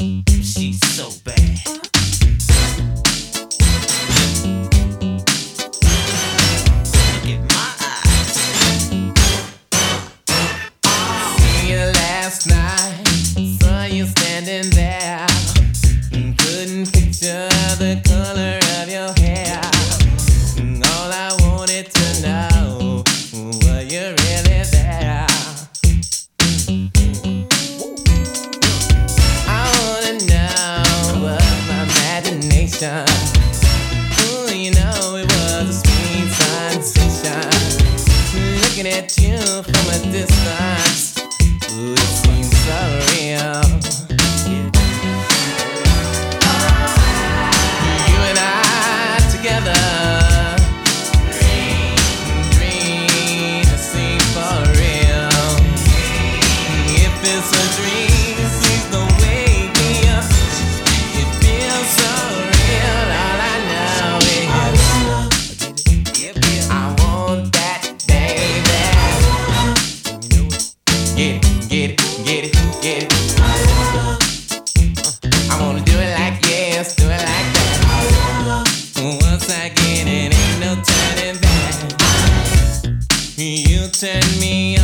She's so bad. Yeah. Get it, get it, get it, get it. I wanna do it like yes, do it like that. Once I get it, ain't no turning back. You turn me